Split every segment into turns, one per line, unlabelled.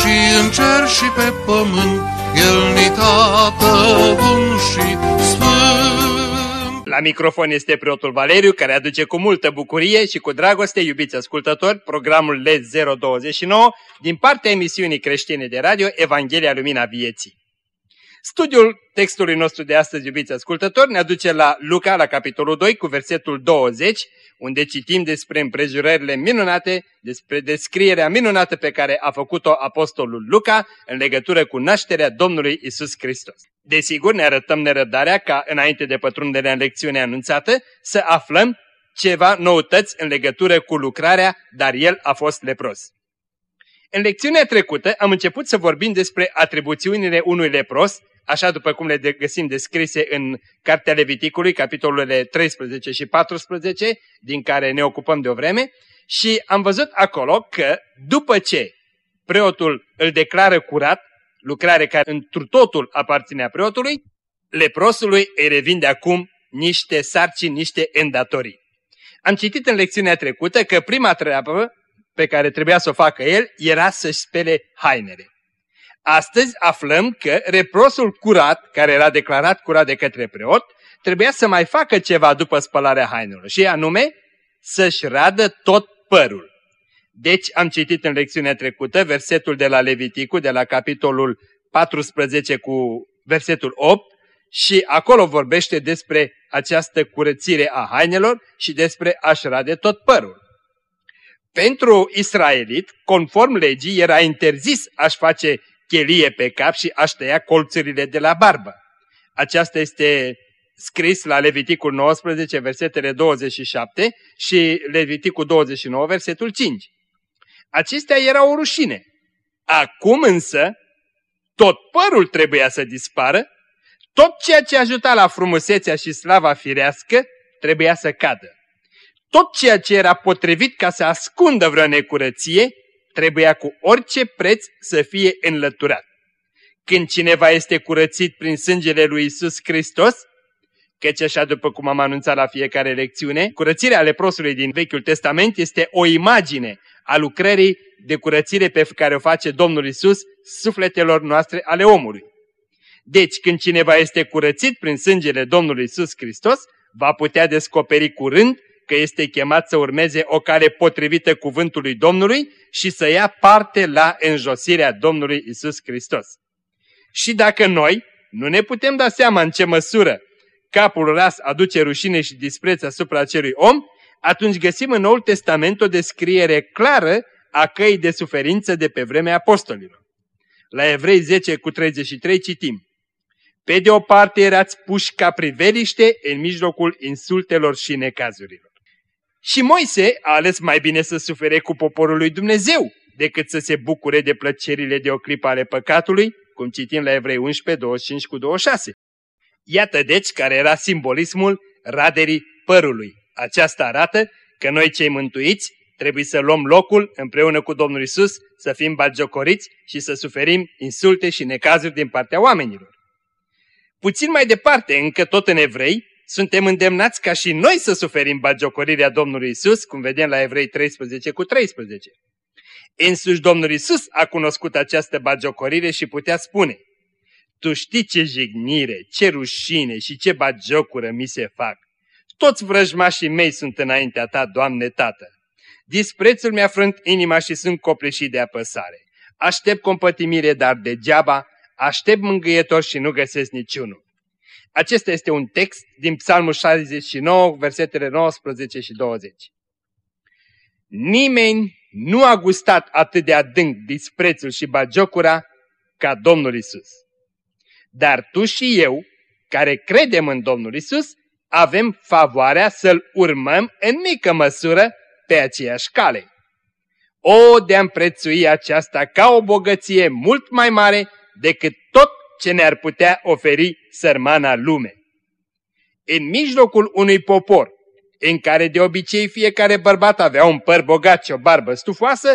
și în cer și pe pământ, El ni tată bun și sfânt.
La microfon este preotul Valeriu, care aduce cu multă bucurie și cu dragoste, iubiți ascultători, programul LED 029 din partea emisiunii creștine de radio Evanghelia Lumina Vieții. Studiul textului nostru de astăzi, iubiți ascultători, ne aduce la Luca, la capitolul 2, cu versetul 20, unde citim despre împrejurările minunate, despre descrierea minunată pe care a făcut-o apostolul Luca în legătură cu nașterea Domnului Isus Hristos. Desigur, ne arătăm nerăbdarea ca, înainte de pătrunderea în lecțiunea anunțată, să aflăm ceva noutăți în legătură cu lucrarea, dar el a fost lepros. În lecțiunea trecută am început să vorbim despre atribuțiunile unui lepros așa după cum le găsim descrise în Cartea Leviticului, capitolele 13 și 14, din care ne ocupăm de o vreme, și am văzut acolo că după ce preotul îl declară curat, lucrare care întru totul aparținea preotului, leprosului îi revin de acum niște sarcini, niște îndatorii. Am citit în lecțiunea trecută că prima treabă pe care trebuia să o facă el era să-și spele hainele. Astăzi aflăm că reprosul curat, care era declarat curat de către preot, trebuia să mai facă ceva după spălarea hainelor și anume să-și radă tot părul. Deci am citit în lecțiunea trecută versetul de la Leviticu, de la capitolul 14 cu versetul 8 și acolo vorbește despre această curățire a hainelor și despre a-și rade tot părul. Pentru israelit, conform legii, era interzis a-și face chelie pe cap și aș tăia colțurile de la barbă. Aceasta este scris la Leviticul 19, versetele 27 și Leviticul 29, versetul 5. Acestea erau o rușine. Acum însă, tot părul trebuia să dispară, tot ceea ce ajuta la frumusețea și slava firească trebuia să cadă. Tot ceea ce era potrivit ca să ascundă vreo necurăție trebuia cu orice preț să fie înlăturat. Când cineva este curățit prin sângele lui Isus Hristos, căci așa după cum am anunțat la fiecare lecțiune, curățirea leprosului din Vechiul Testament este o imagine a lucrării de curățire pe care o face Domnul Isus sufletelor noastre ale omului. Deci, când cineva este curățit prin sângele Domnului Isus Hristos, va putea descoperi curând că este chemat să urmeze o cale potrivită cuvântului Domnului și să ia parte la înjosirea Domnului Isus Hristos. Și dacă noi nu ne putem da seama în ce măsură capul ras aduce rușine și dispreț asupra acelui om, atunci găsim în Noul Testament o descriere clară a căii de suferință de pe vremea apostolilor. La Evrei 10 cu 33 citim. Pe de o parte erați puși ca priveliște în mijlocul insultelor și necazurilor. Și Moise a ales mai bine să sufere cu poporul lui Dumnezeu decât să se bucure de plăcerile de o clipă ale păcatului, cum citim la Evrei 11, 25 cu 26. Iată deci care era simbolismul raderii părului. Aceasta arată că noi cei mântuiți trebuie să luăm locul împreună cu Domnul Isus, să fim bagiocoriți și să suferim insulte și necazuri din partea oamenilor. Puțin mai departe, încă tot în evrei, suntem îndemnați ca și noi să suferim bagiocorirea Domnului Isus, cum vedem la Evrei 13 cu 13. Însuși Domnul Isus a cunoscut această bagiocorire și putea spune, Tu știi ce jignire, ce rușine și ce bagiocură mi se fac. Toți vrăjmașii mei sunt înaintea ta, Doamne Tată. Disprețul mi-a frânt inima și sunt copleșit de apăsare. Aștept compătimire, dar degeaba, aștept mângâietor și nu găsesc niciunul. Acesta este un text din Psalmul 69, versetele 19 și 20. Nimeni nu a gustat atât de adânc disprețul și bagiocura ca Domnul Isus. Dar tu și eu, care credem în Domnul Isus, avem favoarea să-L urmăm în mică măsură pe aceeași cale. O, de-am prețui aceasta ca o bogăție mult mai mare decât tot ce ne-ar putea oferi sărmana lume. În mijlocul unui popor, în care de obicei fiecare bărbat avea un păr bogat și o barbă stufoasă,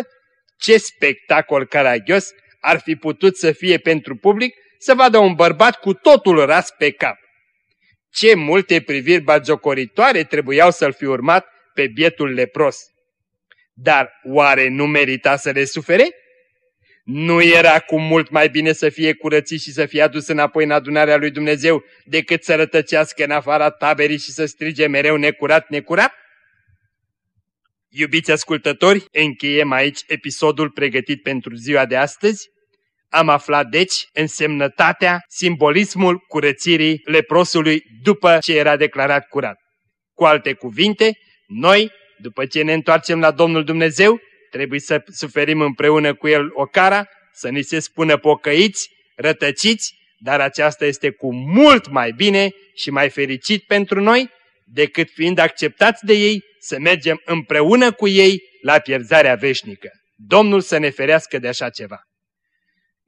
ce spectacol caragios ar fi putut să fie pentru public să vadă un bărbat cu totul ras pe cap. Ce multe priviri bagiocoritoare trebuiau să-l fi urmat pe bietul lepros. Dar oare nu merita să le sufere? Nu era cu mult mai bine să fie curățit și să fie adus înapoi în adunarea lui Dumnezeu decât să rătăcească în afara taberii și să strige mereu necurat, necurat? Iubiți ascultători, încheiem aici episodul pregătit pentru ziua de astăzi. Am aflat deci însemnătatea, simbolismul curățirii leprosului după ce era declarat curat. Cu alte cuvinte, noi, după ce ne întoarcem la Domnul Dumnezeu, trebuie să suferim împreună cu El o cara, să ni se spună pocăiți, rătăciți, dar aceasta este cu mult mai bine și mai fericit pentru noi, decât fiind acceptați de ei, să mergem împreună cu ei la pierzarea veșnică. Domnul să ne ferească de așa ceva.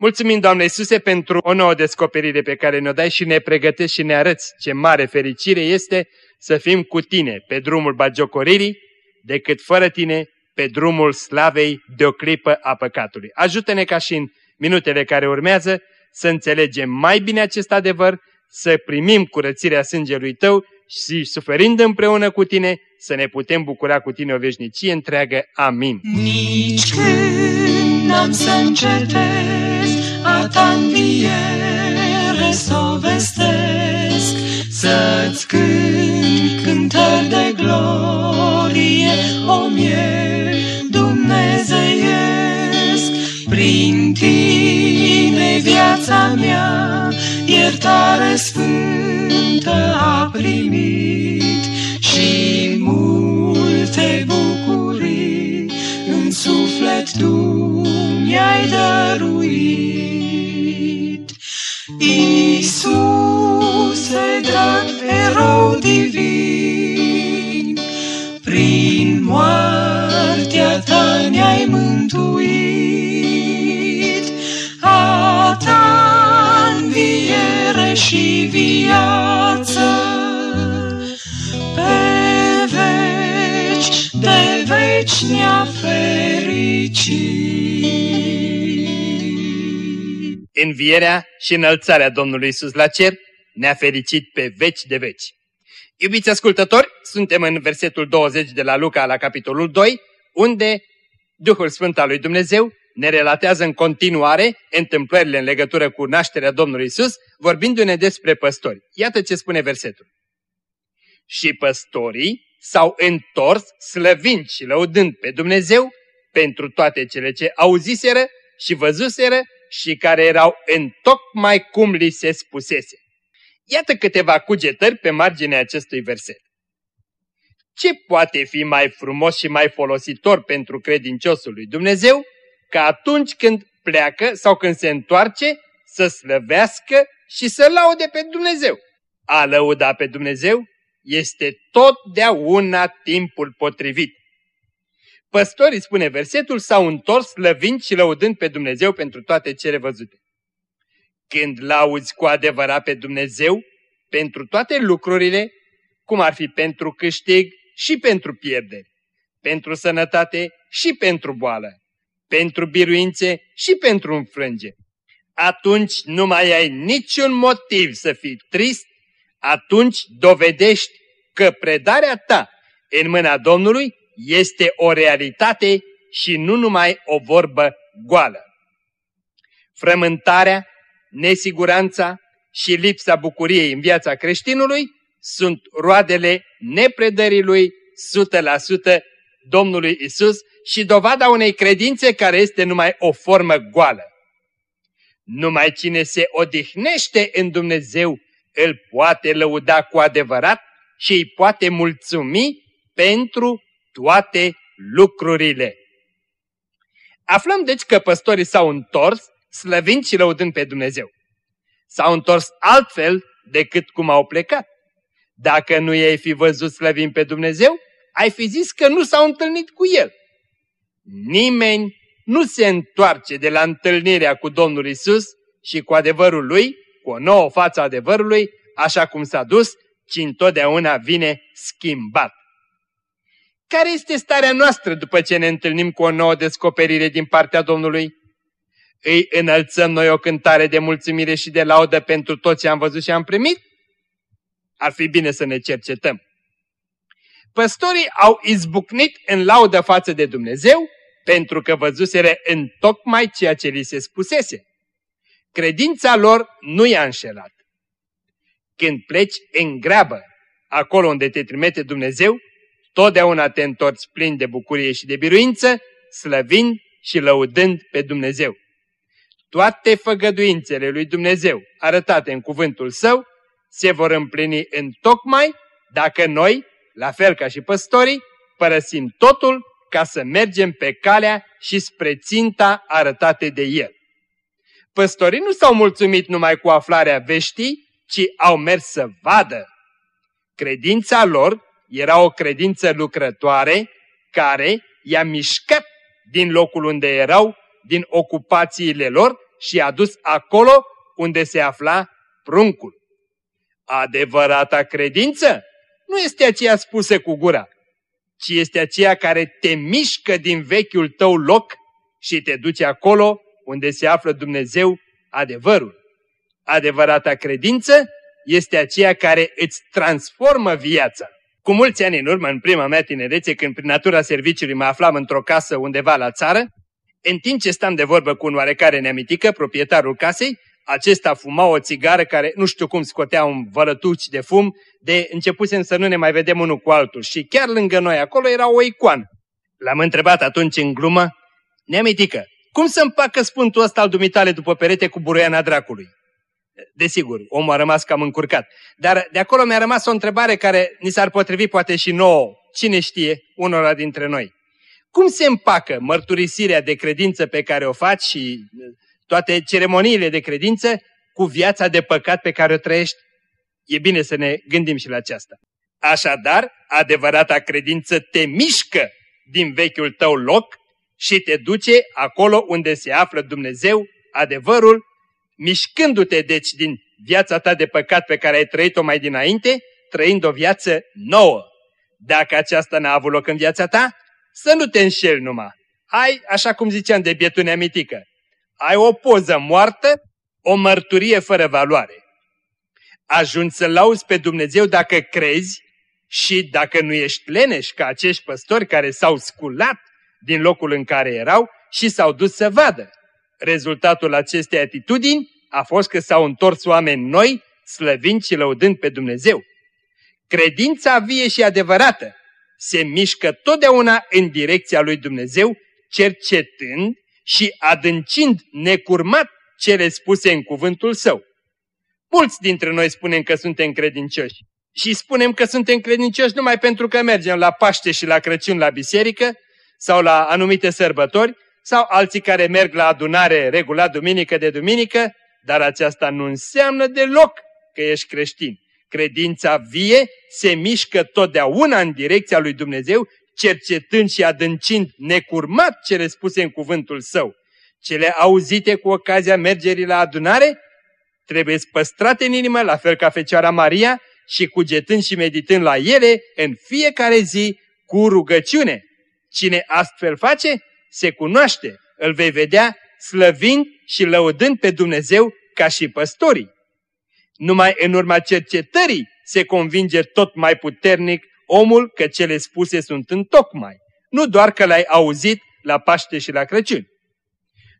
Mulțumim, Doamne Iisuse, pentru o nouă descoperire pe care ne-o dai și ne pregătești și ne arăți ce mare fericire este să fim cu Tine pe drumul bagiocoririi, decât fără Tine pe drumul slavei de o clipă a păcatului. Ajută-ne ca și în minutele care urmează să înțelegem mai bine acest adevăr, să primim curățirea sângelui Tău și suferind împreună cu Tine, să ne putem bucura cu Tine o veșnicie întreagă. Amin.
Nici când n-am să încetez a ta înviere să o vestesc, să-ți cânt cântări de glorie, o mie Prin tine viața mea, iertare sfântă a primit și multe bucurii în suflet tu mi-ai dăruit. Iisuse, drag erou divin, prin moartea ta ne-ai mântuit, și viață, pe veci, de veci ne-a fericit.
Învierea și înălțarea Domnului Isus la cer ne-a fericit pe veci de veci. Iubiți ascultători, suntem în versetul 20 de la Luca la capitolul 2, unde Duhul Sfânt al lui Dumnezeu ne relatează în continuare întâmplările în legătură cu nașterea Domnului Isus, vorbindu-ne despre păstori. Iată ce spune versetul. Și păstorii s-au întors slăvind și lăudând pe Dumnezeu pentru toate cele ce auziseră și văzuseră și care erau în tocmai cum li se spusese. Iată câteva cugetări pe marginea acestui verset. Ce poate fi mai frumos și mai folositor pentru credinciosul lui Dumnezeu ca atunci când pleacă sau când se întoarce să slăvească și să laude pe Dumnezeu? A lăuda pe Dumnezeu este totdeauna timpul potrivit. Păstorii, spune versetul, s-au întors slăvind și lăudând pe Dumnezeu pentru toate cele văzute. Când lauzi cu adevărat pe Dumnezeu, pentru toate lucrurile, cum ar fi pentru câștig și pentru pierderi, pentru sănătate și pentru boală, pentru biruințe și pentru înfrânge. Atunci nu mai ai niciun motiv să fii trist, atunci dovedești că predarea ta în mâna Domnului este o realitate și nu numai o vorbă goală. Frământarea, nesiguranța și lipsa bucuriei în viața creștinului sunt roadele nepredării lui 100% Domnului Isus și dovada unei credințe care este numai o formă goală. Numai cine se odihnește în Dumnezeu îl poate lăuda cu adevărat și îi poate mulțumi pentru toate lucrurile. Aflăm deci că păstorii s-au întors, slăvind și lăudând pe Dumnezeu. S-au întors altfel decât cum au plecat. Dacă nu i-ai fi văzut slăvind pe Dumnezeu, ai fi zis că nu s-au întâlnit cu El. Nimeni nu se întoarce de la întâlnirea cu Domnul Isus și cu adevărul Lui, cu o nouă față adevărului, așa cum s-a dus, ci întotdeauna vine schimbat. Care este starea noastră după ce ne întâlnim cu o nouă descoperire din partea Domnului? Îi înălțăm noi o cântare de mulțumire și de laudă pentru tot ce am văzut și am primit? Ar fi bine să ne cercetăm. Păstorii au izbucnit în laudă față de Dumnezeu pentru că văzuseră în tocmai ceea ce li se spusese. Credința lor nu i-a înșelat. Când pleci în greabă, acolo unde te trimite Dumnezeu, totdeauna te întorci plin de bucurie și de biruință, slăvind și lăudând pe Dumnezeu. Toate făgăduințele lui Dumnezeu arătate în cuvântul său se vor împlini în tocmai dacă noi, la fel ca și păstorii, părăsim totul ca să mergem pe calea și spre ținta arătate de el. Păstorii nu s-au mulțumit numai cu aflarea veștii, ci au mers să vadă. Credința lor era o credință lucrătoare care i-a mișcat din locul unde erau, din ocupațiile lor și i-a dus acolo unde se afla pruncul. Adevărata credință nu este aceea spusă cu gura, ci este aceea care te mișcă din vechiul tău loc și te duce acolo unde se află Dumnezeu adevărul. Adevărata credință este aceea care îți transformă viața. Cu mulți ani în urmă, în prima mea tinerețe, când prin natura serviciului mă aflam într-o casă undeva la țară, în timp ce stam de vorbă cu un oarecare neamitică, proprietarul casei, acesta fuma o țigară care nu știu cum scotea un vălătuci de fum, de începusem să nu ne mai vedem unul cu altul și chiar lângă noi acolo era o icoană. L-am întrebat atunci în glumă, neamitică, cum să împacă spuntul ăsta al dumitale după perete cu buruiana dracului? Desigur, omul a rămas cam încurcat. Dar de acolo mi-a rămas o întrebare care ni s-ar potrivi poate și nouă, cine știe, unora dintre noi. Cum se împacă mărturisirea de credință pe care o faci și toate ceremoniile de credință cu viața de păcat pe care o trăiești? E bine să ne gândim și la aceasta. Așadar, adevărata credință te mișcă din vechiul tău loc și te duce acolo unde se află Dumnezeu, adevărul, mișcându-te deci din viața ta de păcat pe care ai trăit-o mai dinainte, trăind o viață nouă. Dacă aceasta n-a avut loc în viața ta, să nu te înșeli numai. Ai, așa cum ziceam de bietunea mitică, ai o poză moartă, o mărturie fără valoare. Ajungi să lauzi pe Dumnezeu dacă crezi și dacă nu ești leneș ca acești păstori care s-au sculat din locul în care erau și s-au dus să vadă. Rezultatul acestei atitudini a fost că s-au întors oameni noi, slăvind și lăudând pe Dumnezeu. Credința vie și adevărată se mișcă totdeauna în direcția lui Dumnezeu, cercetând și adâncind necurmat cele spuse în cuvântul său. Mulți dintre noi spunem că suntem credincioși și spunem că suntem credincioși numai pentru că mergem la Paște și la Crăciun la biserică sau la anumite sărbători sau alții care merg la adunare regulat duminică de duminică, dar aceasta nu înseamnă deloc că ești creștin. Credința vie se mișcă totdeauna în direcția lui Dumnezeu cercetând și adâncind necurmat cele spuse în cuvântul său, cele auzite cu ocazia mergerii la adunare, trebuie păstrate în inimă, la fel ca Fecioara Maria, și cugetând și meditând la ele în fiecare zi cu rugăciune. Cine astfel face, se cunoaște, îl vei vedea slăvind și lăudând pe Dumnezeu ca și păstorii. Numai în urma cercetării se convinge tot mai puternic omul că cele spuse sunt în tocmai, nu doar că le-ai auzit la Paște și la Crăciun.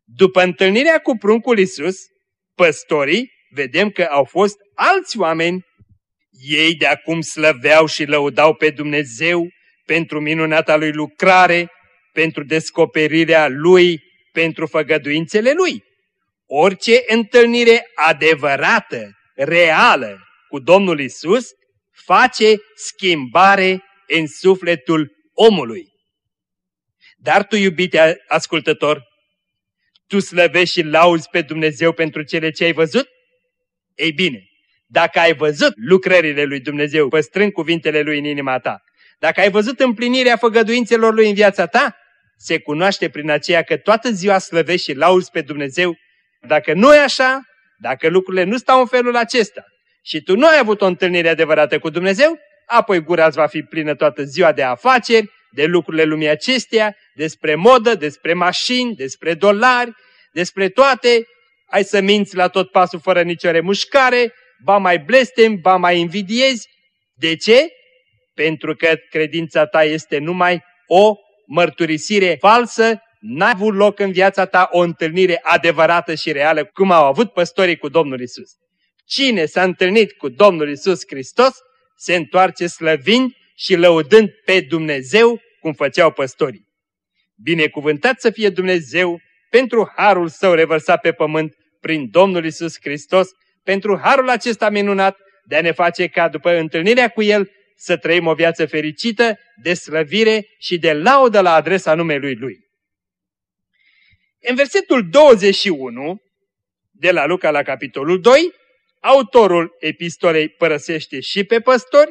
După întâlnirea cu pruncul Isus, păstorii vedem că au fost alți oameni. Ei de acum slăveau și lăudau pe Dumnezeu pentru minunata lui lucrare, pentru descoperirea lui, pentru făgăduințele lui. Orice întâlnire adevărată, reală cu Domnul Isus face schimbare în sufletul omului. Dar tu, iubite ascultător, tu slăvești și lauzi pe Dumnezeu pentru cele ce ai văzut? Ei bine, dacă ai văzut lucrările lui Dumnezeu, păstrând cuvintele lui în inima ta, dacă ai văzut împlinirea făgăduințelor lui în viața ta, se cunoaște prin aceea că toată ziua slăvești și lauzi pe Dumnezeu. Dacă nu e așa, dacă lucrurile nu stau în felul acesta și tu nu ai avut o întâlnire adevărată cu Dumnezeu, apoi gura îți va fi plină toată ziua de afaceri, de lucrurile lumii acesteia, despre modă, despre mașini, despre dolari, despre toate, ai să minți la tot pasul fără nicio remușcare, ba mai blestem, ba mai invidiezi. De ce? Pentru că credința ta este numai o mărturisire falsă, n-a avut loc în viața ta o întâlnire adevărată și reală, cum au avut păstorii cu Domnul Isus. Cine s-a întâlnit cu Domnul Isus Hristos, se întoarce slăvind și lăudând pe Dumnezeu, cum făceau păstorii. Binecuvântat să fie Dumnezeu pentru harul său revărsat pe pământ prin Domnul Isus Hristos, pentru harul acesta minunat de a ne face ca după întâlnirea cu El să trăim o viață fericită, de slăvire și de laudă la adresa numelui Lui. În versetul 21 de la Luca la capitolul 2, autorul epistolei părăsește și pe păstori,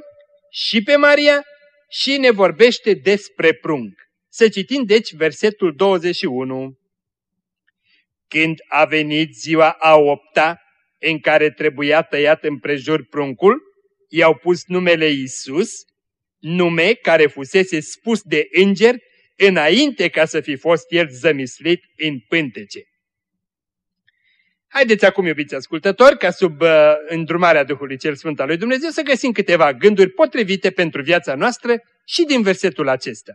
și pe Maria și ne vorbește despre prunc. Să citim deci versetul 21. Când a venit ziua a opta, în care trebuia tăiat împrejur pruncul, i-au pus numele Isus, nume care fusese spus de înger înainte ca să fi fost el zămislit în pântece. Haideți acum, iubiți ascultători, ca sub uh, îndrumarea Duhului Cel Sfânt al lui Dumnezeu să găsim câteva gânduri potrivite pentru viața noastră și din versetul acesta.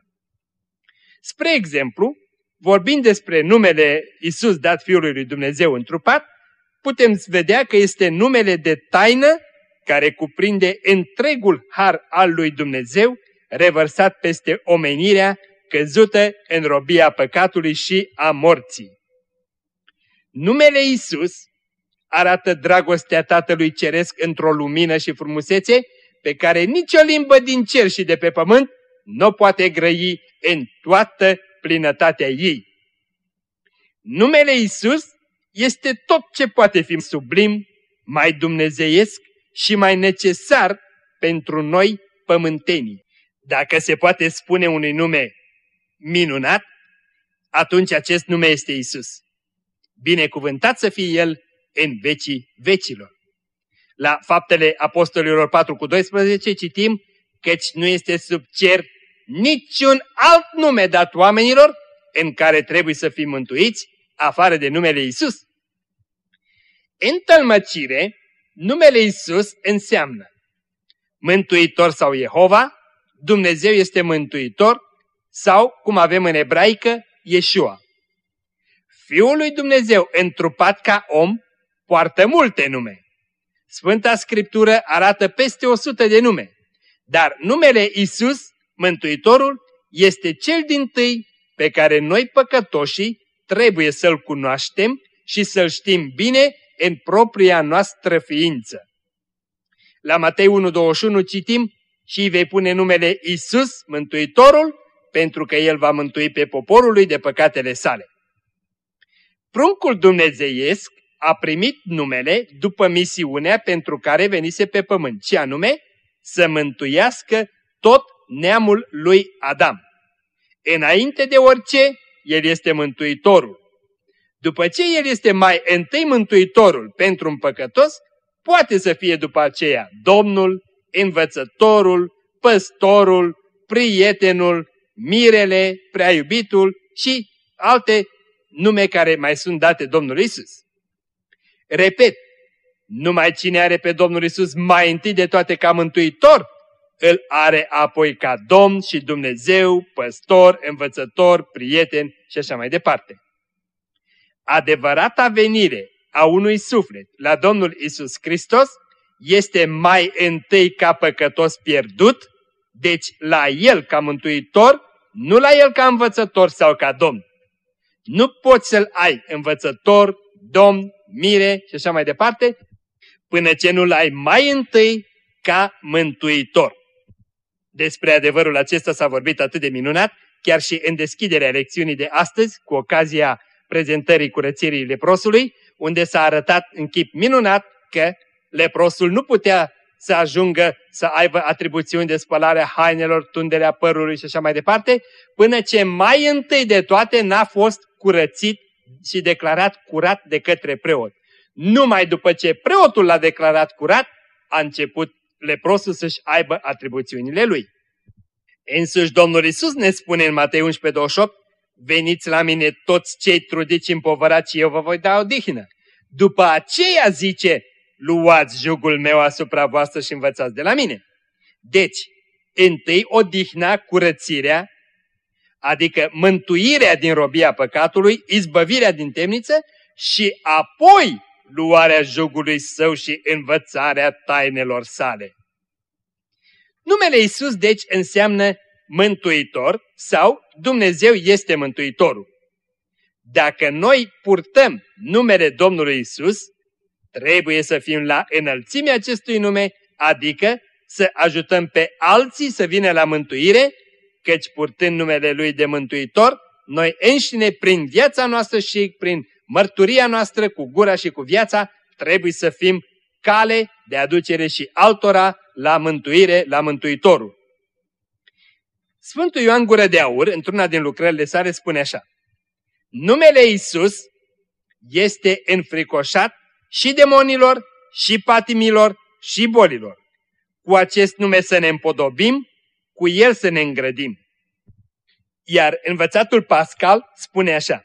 Spre exemplu, vorbind despre numele Isus dat Fiului lui Dumnezeu întrupat, putem vedea că este numele de taină care cuprinde întregul har al lui Dumnezeu revărsat peste omenirea căzută în robia păcatului și a morții. Numele Isus arată dragostea Tatălui Ceresc într-o lumină și frumusețe pe care nicio limbă din cer și de pe pământ nu poate grăi în toată plinătatea ei. Numele Isus este tot ce poate fi sublim, mai dumnezeiesc și mai necesar pentru noi pământenii. Dacă se poate spune unui nume minunat, atunci acest nume este Isus. Binecuvântat să fie El în vecii vecilor. La faptele apostolilor 4 cu 12 citim căci nu este sub cer niciun alt nume dat oamenilor în care trebuie să fim mântuiți, afară de numele Isus. În tălmăcire, numele Isus înseamnă Mântuitor sau Jehova, Dumnezeu este mântuitor sau, cum avem în ebraică, Yeshua. Fiul lui Dumnezeu întrupat ca om poartă multe nume. Sfânta Scriptură arată peste o sută de nume, dar numele Isus, Mântuitorul, este cel din tâi pe care noi păcătoșii trebuie să-L cunoaștem și să-L știm bine în propria noastră ființă. La Matei 1.21 citim și îi vei pune numele Isus, Mântuitorul, pentru că El va mântui pe poporul lui de păcatele sale. Pruncul dumnezeiesc a primit numele după misiunea pentru care venise pe pământ, și anume să mântuiască tot neamul lui Adam. Înainte de orice, el este mântuitorul. După ce el este mai întâi mântuitorul pentru un păcătos, poate să fie după aceea Domnul, învățătorul, păstorul, prietenul, mirele, preaiubitul și alte nume care mai sunt date Domnului Isus. Repet, numai cine are pe Domnul Isus mai întâi de toate ca mântuitor, îl are apoi ca Domn și Dumnezeu, păstor, învățător, prieten și așa mai departe. Adevărata venire a unui suflet la Domnul Isus Hristos este mai întâi ca păcătos pierdut, deci la El ca mântuitor, nu la El ca învățător sau ca Domn. Nu poți să-L ai învățător, Domn, mire și așa mai departe, până ce nu-L ai mai întâi ca mântuitor. Despre adevărul acesta s-a vorbit atât de minunat, chiar și în deschiderea lecțiunii de astăzi, cu ocazia prezentării curățirii leprosului, unde s-a arătat în chip minunat că leprosul nu putea să ajungă să aibă atribuțiuni de spălare a hainelor, tunderea părului și așa mai departe, până ce mai întâi de toate n-a fost curățit și declarat curat de către preot. Numai după ce preotul l-a declarat curat, a început leprosul să-și aibă atribuțiunile lui. Însuși Domnul Isus ne spune în Matei 11, 28, veniți la mine toți cei trudiți împovărați și eu vă voi da odihnă. După aceea zice, luați jugul meu asupra voastră și învățați de la mine. Deci, întâi odihna, curățirea, adică mântuirea din robia păcatului, izbăvirea din temniță și apoi luarea jugului său și învățarea tainelor sale. Numele Isus deci înseamnă mântuitor sau Dumnezeu este mântuitorul. Dacă noi purtăm numele Domnului Isus, trebuie să fim la înălțimea acestui nume, adică să ajutăm pe alții să vină la mântuire, căci purtând numele Lui de mântuitor, noi înșine, prin viața noastră și prin mărturia noastră cu gura și cu viața, trebuie să fim cale de aducere și altora la mântuire, la Mântuitorul. Sfântul Ioan Gură de Aur, într-una din lucrările sale, spune așa. Numele Isus este înfricoșat și demonilor, și patimilor, și bolilor. Cu acest nume să ne împodobim, cu el să ne îngrădim. Iar învățatul Pascal spune așa.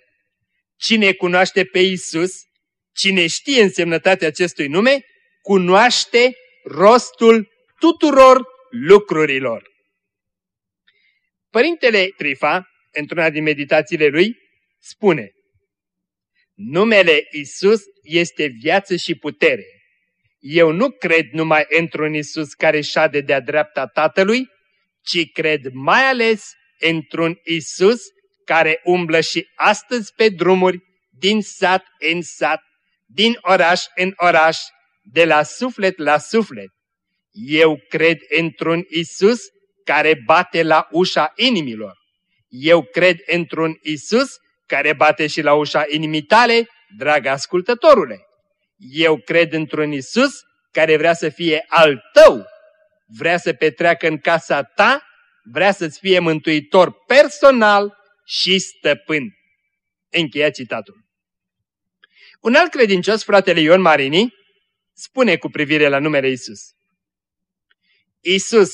Cine cunoaște pe Isus, cine știe însemnătatea acestui nume, cunoaște rostul tuturor lucrurilor. Părintele Trifa, într-una din meditațiile lui, spune Numele Isus este viață și putere. Eu nu cred numai într-un Isus care șade de-a dreapta Tatălui, ci cred mai ales într-un Isus care umblă și astăzi pe drumuri, din sat în sat, din oraș în oraș, de la suflet la suflet. Eu cred într-un Isus care bate la ușa inimilor. Eu cred într-un Isus care bate și la ușa inimii tale, drag ascultătorule. Eu cred într-un Isus care vrea să fie al tău, vrea să petreacă în casa ta, vrea să-ți fie mântuitor personal și stăpân. Încheia citatul. Un alt credincios, fratele Ion Marini, spune cu privire la numele Isus. Isus,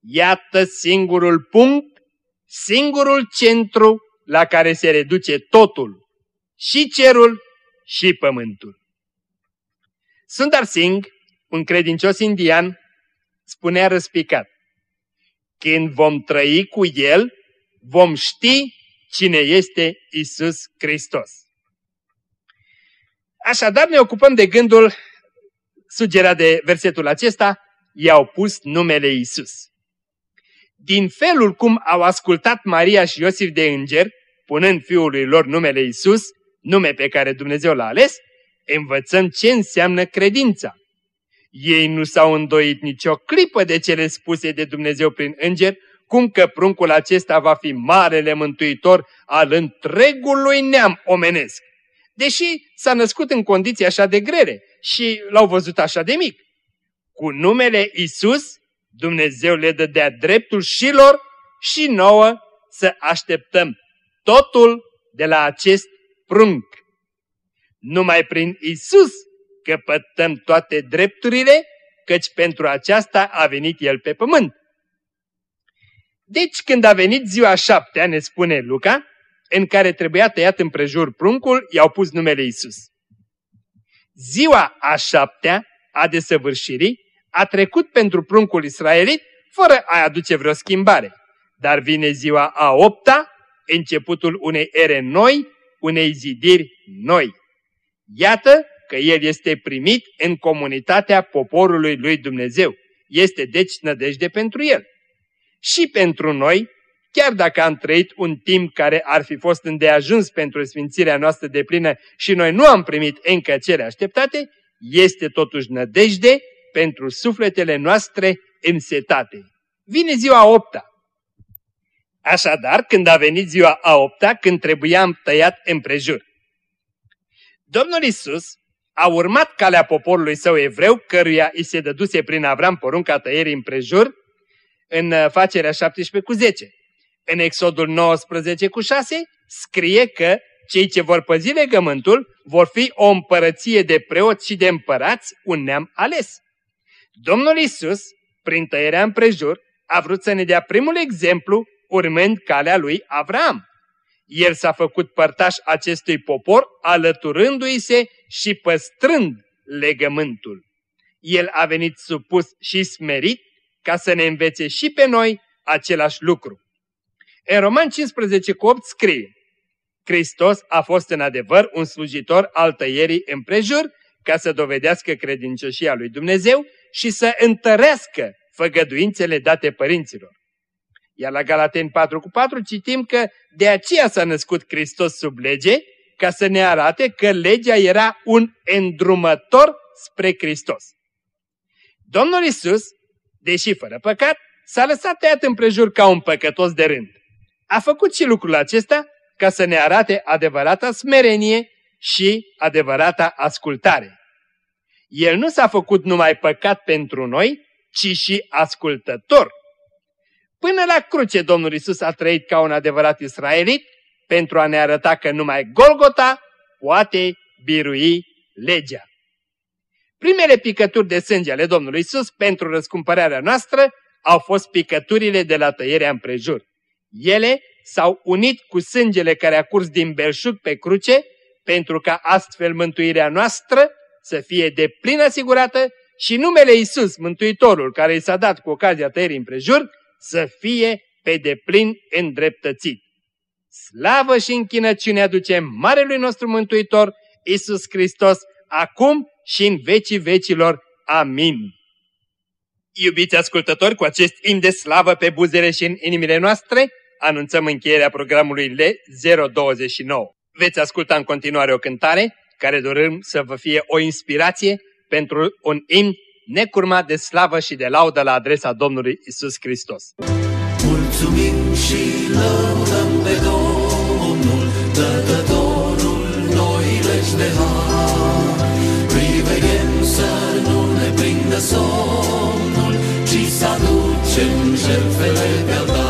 iată singurul punct, singurul centru la care se reduce totul, și cerul și pământul. Sundar Singh, un credincios indian, spunea răspicat, când vom trăi cu El, vom ști cine este Isus Hristos. Așadar ne ocupăm de gândul sugerat de versetul acesta, i-au pus numele Isus. Din felul cum au ascultat Maria și Iosif de înger, punând fiului lor numele Isus, nume pe care Dumnezeu l-a ales, învățăm ce înseamnă credința. Ei nu s-au îndoit nicio clipă de cele spuse de Dumnezeu prin înger, cum că pruncul acesta va fi marele mântuitor al întregului neam omenesc. Deși s-a născut în condiții așa de grele și l-au văzut așa de mic. Cu numele Isus, Dumnezeu le dădea dreptul și lor și nouă să așteptăm totul de la acest prunc. Numai prin Isus căpătăm toate drepturile, căci pentru aceasta a venit El pe pământ. Deci când a venit ziua șaptea, ne spune Luca, în care trebuia tăiat împrejur pruncul, i-au pus numele Isus. Ziua a șaptea a desăvârșirii a trecut pentru pruncul israelit fără a aduce vreo schimbare. Dar vine ziua a opta, începutul unei ere noi, unei zidiri noi. Iată că el este primit în comunitatea poporului lui Dumnezeu. Este deci nădejde pentru el. Și pentru noi, chiar dacă am trăit un timp care ar fi fost îndeajuns pentru sfințirea noastră de plină și noi nu am primit încă cele așteptate, este totuși nădejde pentru sufletele noastre însetate. Vine ziua opta. Așadar, când a venit ziua a opta, când trebuia tăiat împrejur. Domnul Isus a urmat calea poporului său evreu, căruia îi se dăduse prin Avram porunca tăierii împrejur, în uh, facerea 17 cu 10. În Exodul 19 cu 6 scrie că cei ce vor păzi legământul vor fi o împărăție de preoți și de împărați, un neam ales. Domnul Isus, prin tăierea împrejur, a vrut să ne dea primul exemplu urmând calea lui Avram. El s-a făcut părtaș acestui popor, alăturându-i se și păstrând legământul. El a venit supus și smerit ca să ne învețe și pe noi același lucru. În Roman 15 cu 8 scrie, Hristos a fost în adevăr un slujitor al tăierii împrejur ca să dovedească credincioșia lui Dumnezeu și să întărească făgăduințele date părinților. Iar la Galaten 4 cu 4 citim că de aceea s-a născut Hristos sub lege, ca să ne arate că legea era un îndrumător spre Hristos. Domnul Isus, deși fără păcat, s-a lăsat tăiat împrejur ca un păcătos de rând. A făcut și lucrul acesta ca să ne arate adevărata smerenie și adevărata ascultare. El nu s-a făcut numai păcat pentru noi, ci și ascultător. Până la cruce Domnul Isus a trăit ca un adevărat israelit pentru a ne arăta că numai Golgota poate birui legea. Primele picături de sânge ale Domnului Isus pentru răscumpărarea noastră au fost picăturile de la tăierea împrejur. Ele s-au unit cu sângele care a curs din belșug pe cruce pentru ca astfel mântuirea noastră să fie de plin asigurată și numele Isus, Mântuitorul, care i s-a dat cu ocazia tăierii împrejur, să fie pe deplin îndreptățit. Slavă și închinăciune aducem Marelui nostru Mântuitor, Isus Hristos, acum și în vecii vecilor. Amin. Iubiți ascultători, cu acest im de slavă pe buzele și în inimile noastre, anunțăm încheierea programului L029. Veți asculta în continuare o cântare care dorim să vă fie o inspirație pentru un imn necurmat de slavă și de laudă la adresa Domnului Isus Hristos.
Mulțumim și lăudăm pe Domnul, dătătorul noi legi de har. Priveghem să nu ne prindă somnul, ci să aducem jertfele pe altar.